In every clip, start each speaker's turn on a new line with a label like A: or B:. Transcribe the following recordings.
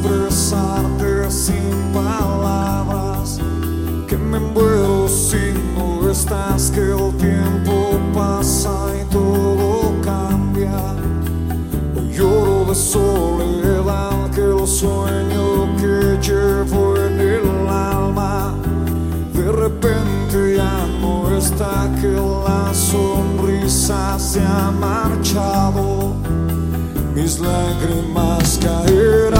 A: expresarte sin palabras, que me muero si no estás, que el tiempo pasa y todo cambia. Hoy lloro de soledad, que el sueño que llevo en el alma, de repente ya no está, que la sonrisa se ha marchado. Mis lágrimas caerán.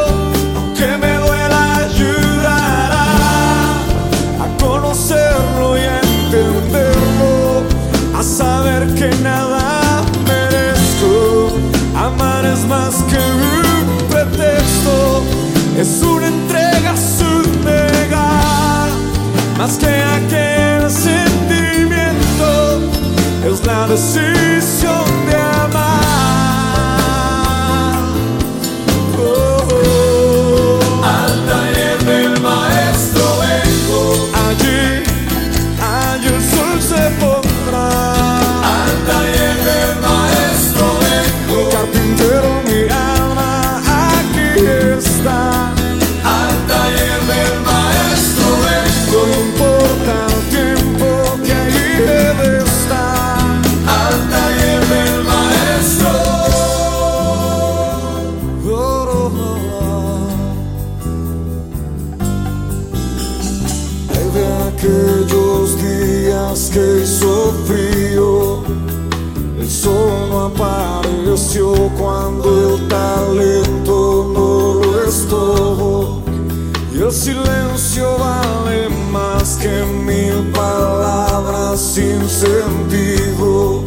A: más que un pretexto, es una entrega, es un negar, más que aquel sentimiento, es la decisión de aquellos días que hizo frío, el sol no apareció cuando el talento no lo es todo, y el silencio vale más que mil palabras sin sentido,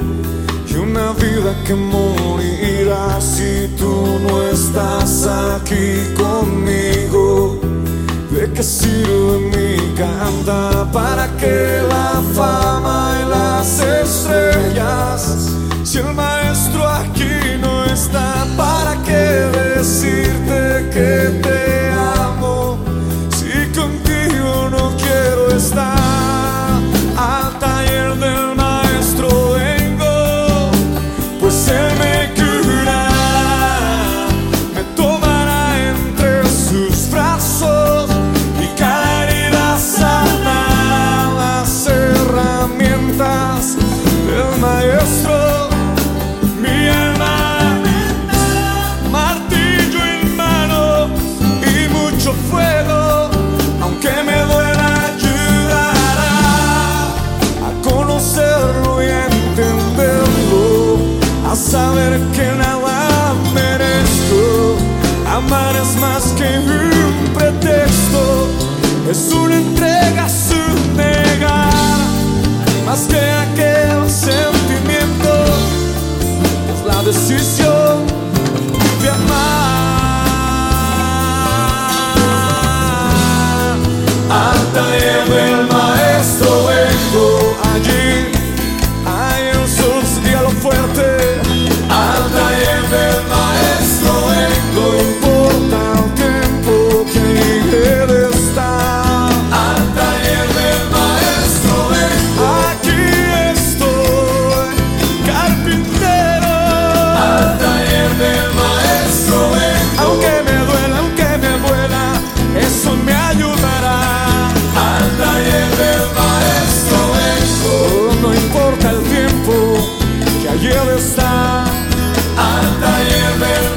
A: y una vida que morirá si tú no estás aquí conmigo. ¿De qué sirve mi canta para que la fama y las estrellas? Si el maestro aquí no está, ¿para qué decirte que te amo? Si contigo no quiero estar, Mi alma, martillo en mano y mucho fuego, aunque me duela, ayudará a conocerlo y a entenderlo, a saber que nada merezco. Amar es más que un pretexto, es una entrega sin negar, más que. The suicide Hasta el